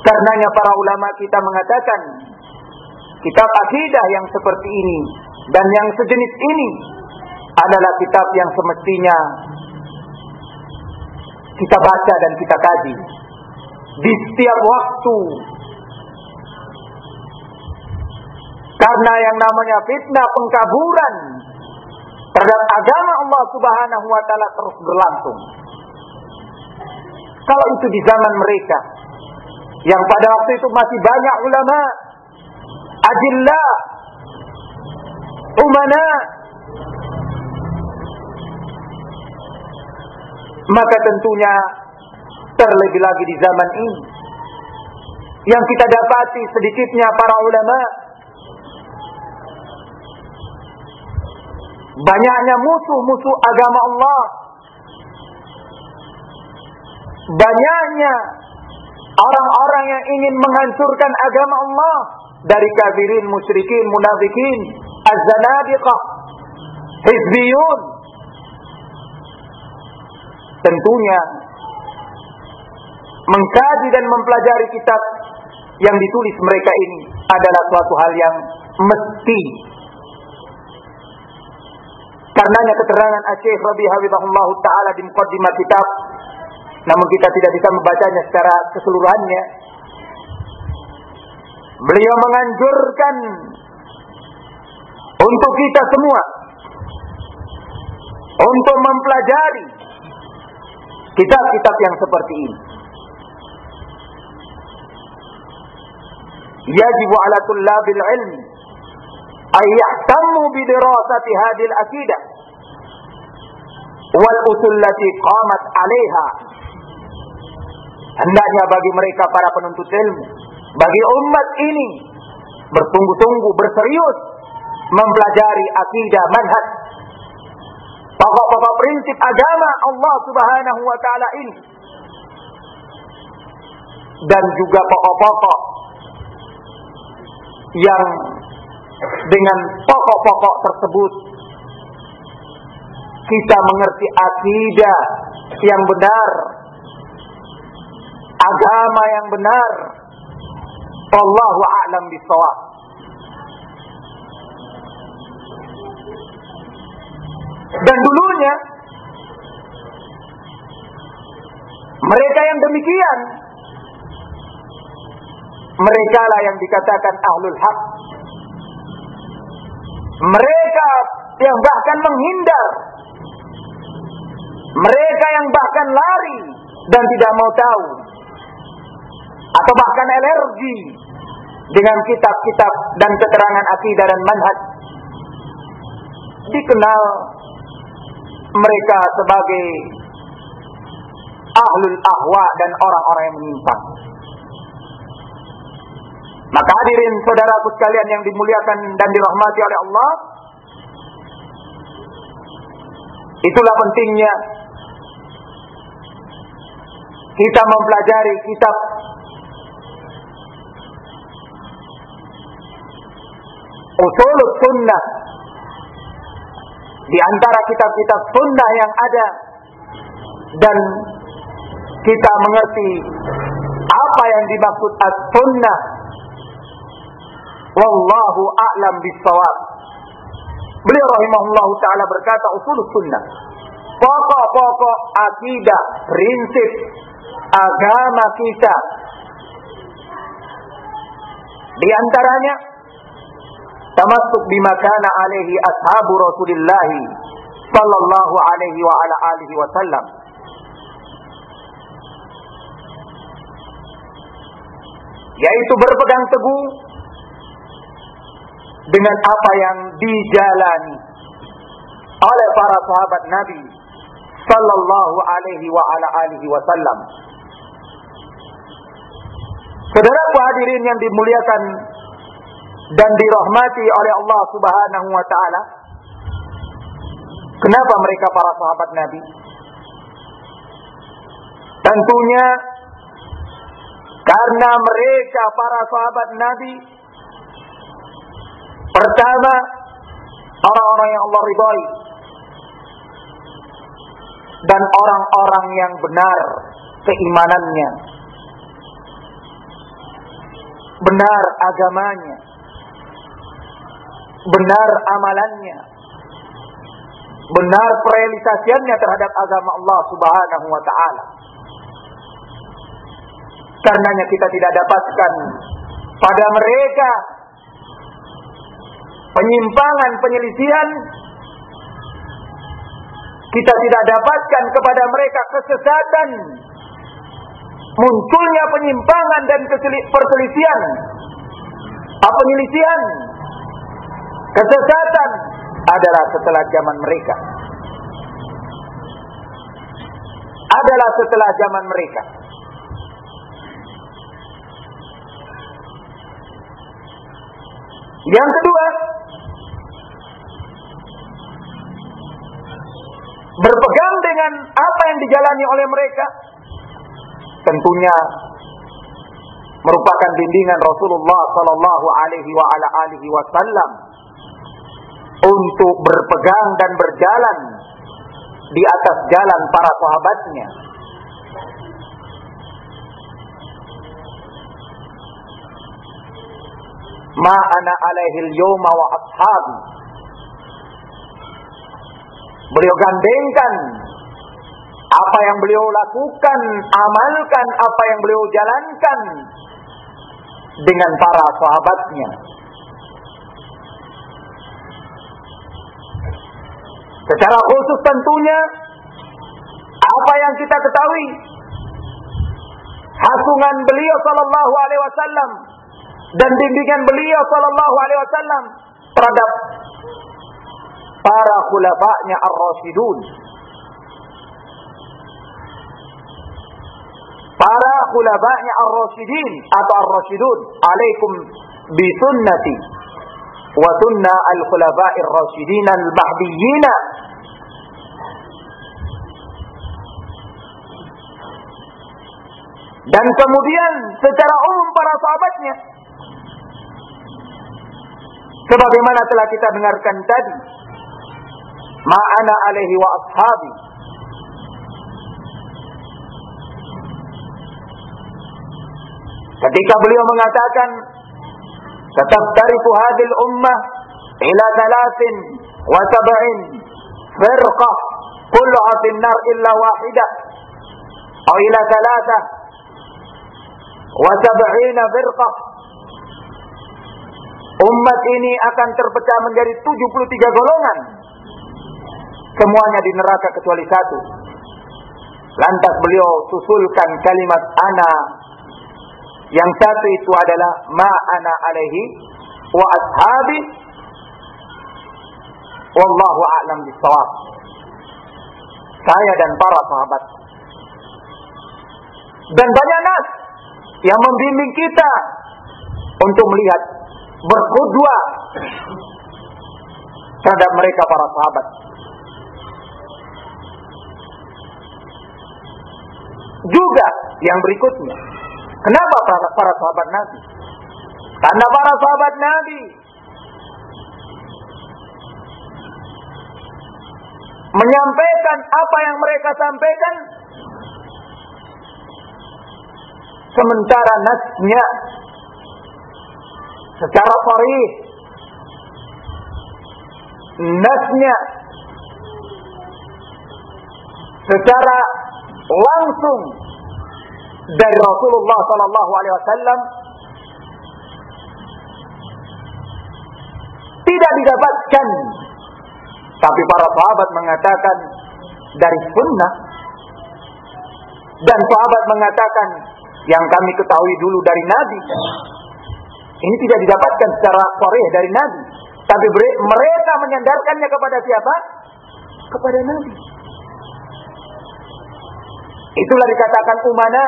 Karenanya para ulama kita mengatakan kitab akidah yang seperti ini dan yang sejenis ini adalah kitab yang semestinya kita baca dan kita kaji. Di setiap waktu. Karena yang namanya fitnah pengkaburan terhadap agama Allah Subhanahu wa taala terus berlangsung. Kalau itu di zaman mereka yang pada waktu itu masih banyak ulama, ajillah, umana, maka tentunya terlebih lagi di zaman ini yang kita dapati sedikitnya para ulama banyaknya musuh-musuh agama Allah. Banyaknya orang-orang yang ingin menghancurkan agama Allah. Dari kafirin, musyrikin, munafikin, az-zanadiqah, hizbiyun. Tentunya mengkaji dan mempelajari kitab yang ditulis mereka ini adalah suatu hal yang mesti Karenanya keterangan Syekh Rabi Habibahullah Ta'ala di mukaddimah kitab namun kita tidak bisa membacanya secara keseluruhannya. Beliau menganjurkan untuk kita semua untuk mempelajari kitab-kitab yang seperti ini. Yajibu ala tullabil ilmi ay yahtammu bi dirasati hadhihi al-aqidah wal usul lati qamat 'alaiha. Hendaknya bagi mereka para penuntut ilmu bagi umat ini bertunggu-tunggu berserius mempelajari akidah manhaj. Pokok-pokok prinsip agama Allah Subhanahu wa taala ini. Dan juga pokok-pokok yang dengan pokok-pokok tersebut kita mengerti akidah yang benar agama yang benar. Wallahu a'lam bisawab dan dulunya mereka yang demikian mereka lah yang dikatakan ahlul haq mereka yang bahkan menghindar. Mereka yang bahkan lari dan tidak mau tahu. Atau bahkan alergi dengan kitab-kitab dan keterangan akidah dan manhaj. Dikenal mereka sebagai ahlul ahwa dan orang-orang yang menyimpang. Maka hadirin saudaraku sekalian yang dimuliakan dan dirahmati oleh Allah, itulah pentingnya kita mempelajari kitab usul sunnah. Di antara kitab-kitab sunnah yang ada dan kita mengerti apa yang dimaksud as-sunnah Wallahu a'lam bisawab. Beliau rahimahullah taala berkata usul sunnah. pokok-pokok akidah, prinsip agama kita. Di antaranya termasuk bima kana alaihi ashabu Rasulillah sallallahu alaihi wa ala alihi wasallam. Yaitu berpegang teguh dengan apa yang dijalani oleh para sahabat Nabi sallallahu alaihi wa ala alihi wasallam. Saudaraku hadirin yang dimuliakan dan dirahmati oleh Allah Subhanahu wa taala. Kenapa mereka para sahabat Nabi? Tentunya karena mereka para sahabat Nabi pertama orang-orang yang Allah ridhai dan orang-orang yang benar keimanannya. Benar agamanya. Benar amalannya. Benar perealisasiannya terhadap agama Allah Subhanahu wa taala. Karenanya kita tidak dapatkan pada mereka penyimpangan penyelisihan kita tidak dapatkan kepada mereka kesesatan munculnya penyimpangan dan perselisihan. Apa penyelisihan? Kesesatan adalah setelah zaman mereka. Adalah setelah zaman mereka. Yang kedua dengan apa yang dijalani oleh mereka tentunya merupakan bimbingan Rasulullah sallallahu alaihi wa ala alihi wasallam untuk berpegang dan berjalan di atas jalan para sahabatnya. Ma ana alaihi al-yawma wa ashabi. Beliau gandengkan apa yang beliau lakukan, amalkan apa yang beliau jalankan dengan para sahabatnya. Secara khusus tentunya apa yang kita ketahui hasungan beliau sallallahu alaihi wasallam dan bimbingan beliau sallallahu alaihi wasallam terhadap para khulafa'nya ar-rasyidun. Para khulafa'nya ar-rasyidin atau ar-rasyidun. Alaikum bi sunnati wa sunna al-khulafa'i ar-rasyidin al-mahdiyyin. Dan kemudian secara umum para sahabatnya sebagaimana telah kita dengarkan tadi ma'ana alaihi wa ashabi. Ketika beliau mengatakan tetap dari hadil ummah ila thalathin wa sab'in firqah kulluha fin nar illa wahidah atau ila thalatha wa sab'ina firqah Umat ini akan terpecah menjadi 73 golongan semuanya di neraka kecuali satu. Lantas beliau susulkan kalimat ana yang satu itu adalah ma ana alaihi wa ashabi wallahu a'lam bisawab. Saya dan para sahabat. Dan banyak nas yang membimbing kita untuk melihat berkudua terhadap mereka para sahabat. Juga yang berikutnya. Kenapa para, para sahabat Nabi? Karena para sahabat Nabi menyampaikan apa yang mereka sampaikan sementara nasnya secara sharih nasnya secara langsung dari Rasulullah sallallahu alaihi wasallam tidak didapatkan. Tapi para sahabat mengatakan dari sunnah. Dan sahabat mengatakan yang kami ketahui dulu dari Nabi. Ini tidak didapatkan secara sore dari Nabi. Tapi mereka menyandarkannya kepada siapa? kepada Nabi. Itulah dikatakan umana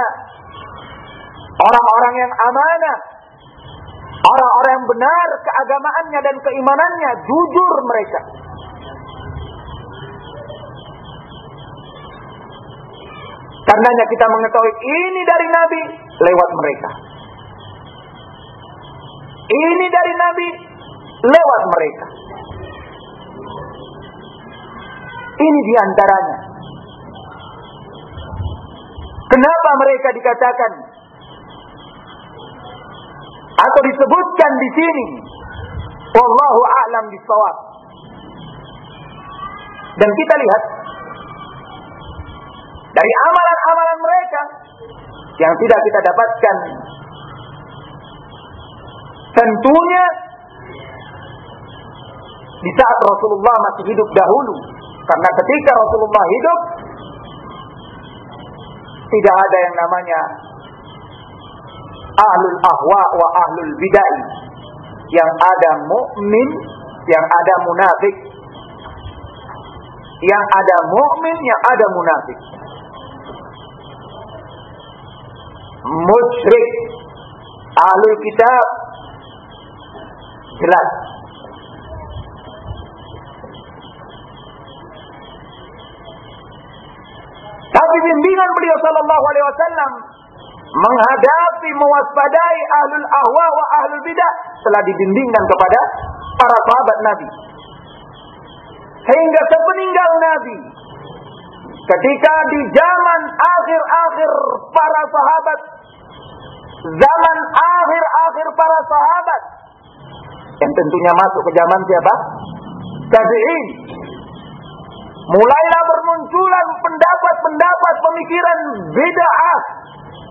orang-orang yang amanah orang-orang yang benar keagamaannya dan keimanannya jujur mereka Karenanya kita mengetahui ini dari Nabi lewat mereka. Ini dari Nabi lewat mereka. Ini di antaranya. Kenapa mereka dikatakan atau disebutkan di sini? Wallahu a'lam bisawab. Dan kita lihat dari amalan-amalan mereka yang tidak kita dapatkan. Tentunya di saat Rasulullah masih hidup dahulu. Karena ketika Rasulullah hidup, tidak ada yang namanya ahlul ahwa wa ahlul bid'ah. Yang ada mukmin, yang ada munafik. Yang ada mukmin, yang ada munafik. musyrik ahlul kitab jelas tapi bimbingan beliau sallallahu alaihi wasallam menghadapi mewaspadai ahlul ahwa wa ahlul bidah telah dibimbingkan kepada para sahabat Nabi hingga sepeninggal Nabi ketika di zaman akhir-akhir para sahabat zaman akhir-akhir para sahabat yang tentunya masuk ke zaman siapa? Tabi'in. Mulailah bermunculan pendapat-pendapat pemikiran bid'ah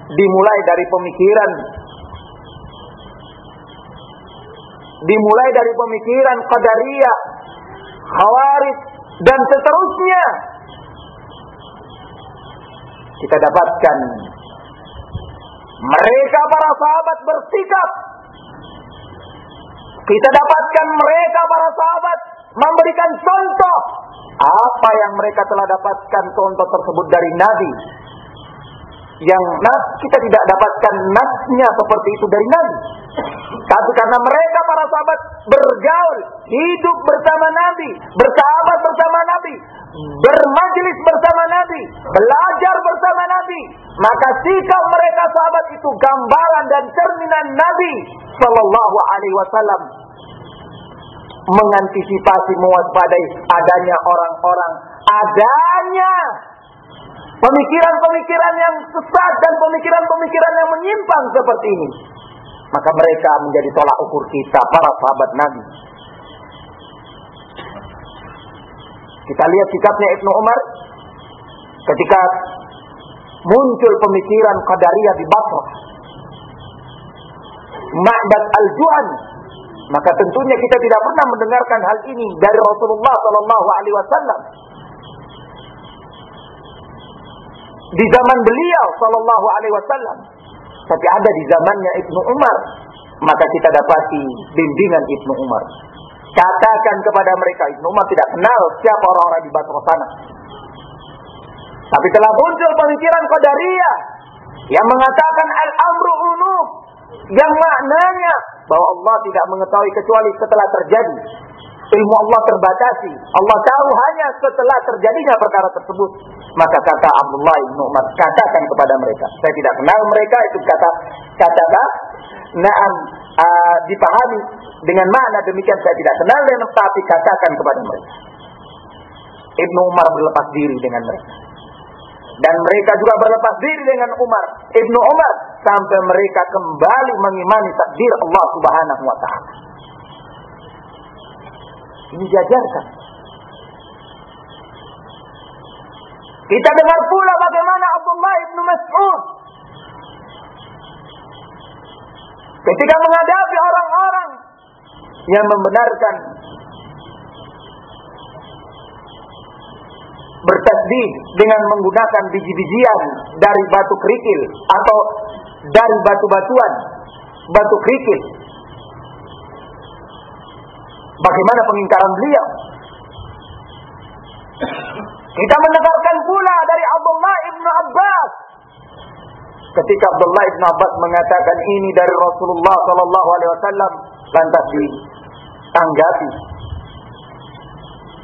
dimulai dari pemikiran dimulai dari pemikiran qadariyah, khawarij dan seterusnya. Kita dapatkan mereka para sahabat bersikap. Kita dapatkan mereka para sahabat memberikan contoh apa yang mereka telah dapatkan contoh tersebut dari Nabi. Yang nas kita tidak dapatkan nasnya seperti itu dari Nabi. Tapi karena mereka para sahabat bergaul, hidup bersama Nabi, bersahabat bersama Nabi, bermajlis bersama Nabi, belajar bersama Nabi, maka sikap mereka sahabat itu gambaran dan cerminan Nabi Sallallahu Alaihi Wasallam mengantisipasi mewaspadai adanya orang-orang adanya pemikiran-pemikiran yang sesat dan pemikiran-pemikiran yang menyimpang seperti ini maka mereka menjadi tolak ukur kita para sahabat Nabi kita lihat sikapnya Ibnu Umar ketika muncul pemikiran Qadariyah di Basrah. Ma'bad al-Juhan. Maka tentunya kita tidak pernah mendengarkan hal ini dari Rasulullah sallallahu alaihi wasallam. Di zaman beliau sallallahu alaihi wasallam. Tapi ada di zamannya Ibnu Umar. Maka kita dapati bimbingan Ibnu Umar. Katakan kepada mereka, Ibnu Umar tidak kenal siapa orang-orang di Basrah sana. Tapi telah muncul pemikiran Qadariyah yang mengatakan al-amru unuf yang maknanya bahwa Allah tidak mengetahui kecuali setelah terjadi. Ilmu Allah terbatasi. Allah tahu hanya setelah terjadinya perkara tersebut. Maka kata Abdullah bin Umar, katakan kepada mereka. Saya tidak kenal mereka, itu kata kata Naam uh, dipahami dengan mana demikian saya tidak kenal dan tapi katakan kepada mereka. Ibnu Umar berlepas diri dengan mereka. Dan mereka juga berlepas diri dengan Umar, Ibnu Umar sampai mereka kembali mengimani takdir Allah Subhanahu wa taala. Ini diajarkan. Kita dengar pula bagaimana Abdullah ibnu Mas'ud ketika menghadapi orang-orang yang membenarkan bertasbih dengan menggunakan biji-bijian dari batu kerikil atau dari batu-batuan, batu kerikil. Bagaimana pengingkaran beliau? Kita mendengarkan pula dari Abdullah ibnu Abbas. Ketika Abdullah ibnu Abbas mengatakan ini dari Rasulullah Sallallahu Alaihi Wasallam lantas ditanggapi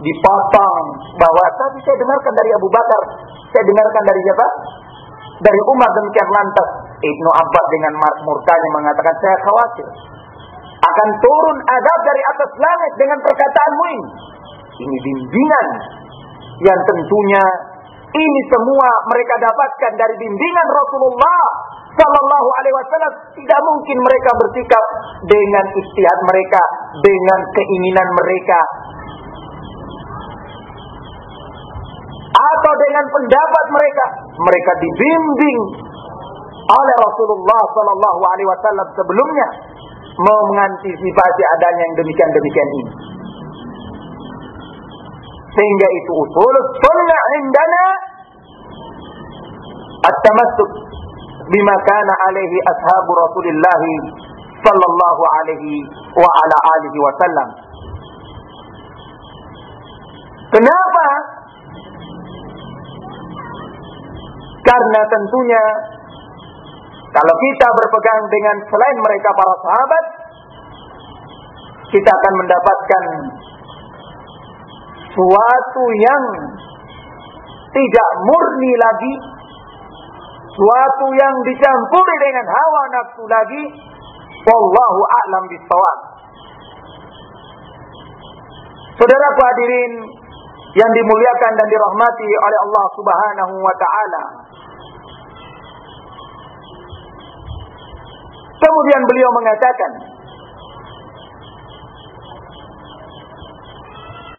dipotong bahwa saya dengarkan dari Abu Bakar saya dengarkan dari siapa? Dari Umar. Demikian lantas Ibnu Abbas dengan murkanya mengatakan saya khawatir akan turun adab dari atas langit dengan perkataanmu ini. Ini bimbingan yang tentunya ini semua mereka dapatkan dari bimbingan Rasulullah Sallallahu Alaihi Wasallam. Tidak mungkin mereka bersikap dengan istihad mereka, dengan keinginan mereka, atau dengan pendapat mereka. Mereka dibimbing oleh Rasulullah Sallallahu Alaihi Wasallam sebelumnya mengantisipasi adanya yang demikian-demikian ini. Sehingga itu usul sunnah indana at-tamassuk bima kana alaihi ashabu Rasulillah sallallahu alaihi wa ala alihi wasallam. Kenapa? Karena tentunya kalau kita berpegang dengan selain mereka para sahabat, kita akan mendapatkan suatu yang tidak murni lagi, suatu yang dicampuri dengan hawa nafsu lagi, wallahu a'lam bishawab. Saudara hadirin yang dimuliakan dan dirahmati oleh Allah Subhanahu wa taala. Kemudian beliau mengatakan,